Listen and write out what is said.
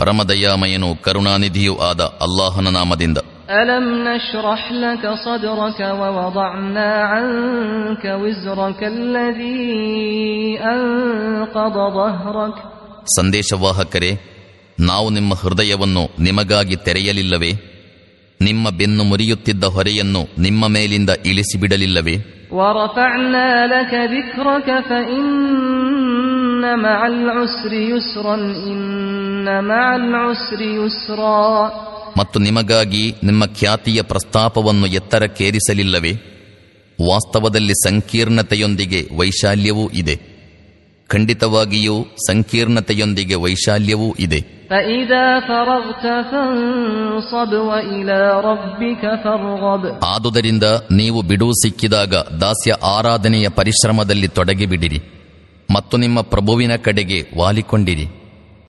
ಪರಮದಯಾಮಯನು ಕರುಣಾನಿಧಿಯೂ ಆದ ಅಲ್ಲಾಹನ ನಾಮದಿಂದ ألم نشرح لك صدرك ووضعنا عنك وزرك الذي أنقض ظهرك ಸಂದೇಶವಾಹಕರೇ ನಾವು ನಿಮ್ಮ ಹೃದಯವನ್ನು ನಿಮಗಾಗಿ ತೆರೆಯಲಿಲ್ಲವೇ ನಿಮ್ಮ ಬೆನ್ನು ಮುರಿಯುತ್ತಿದ್ದ ಹೊರೆಯನ್ನು ನಿಮ್ಮ ಮೇಲಿಂದ ಇಳಿಸಿಬಿಡಲಿಲ್ಲವೇ? ಮತ್ತು ನಿಮಗಾಗಿ ನಿಮ್ಮ ಖ್ಯಾತಿಯ ಪ್ರಸ್ತಾಪವನ್ನು ಎತ್ತರಕ್ಕೇರಿಸಲಿಲ್ಲವೇ? ವಾಸ್ತವದಲ್ಲಿ ಸಂಕೀರ್ಣತೆಯೊಂದಿಗೆ ವೈಶಾಲ್ಯವೂ ಇದೆ. ಖಂಡಿತವಾಗಿಯೂ ಸಂಕೀರ್ಣತೆಯೊಂದಿಗೆ ವೈಶಾಲ್ಯವೂ ಇದೆ. ಆದುದರಿಂದ ನೀವು ಬಿಡುವು ಸಿಕ್ಕಿದಾಗ ದಾಸ್ಯ ಆರಾಧನೆಯ ಪರಿಶ್ರಮದಲ್ಲಿ ತೊಡಗಿಬಿಡಿರಿ. ಮತ್ತು ನಿಮ್ಮ ಪ್ರಭುವಿನ ಕಡೆಗೆ ವಾಲಿಕೊಂಡಿರಿ.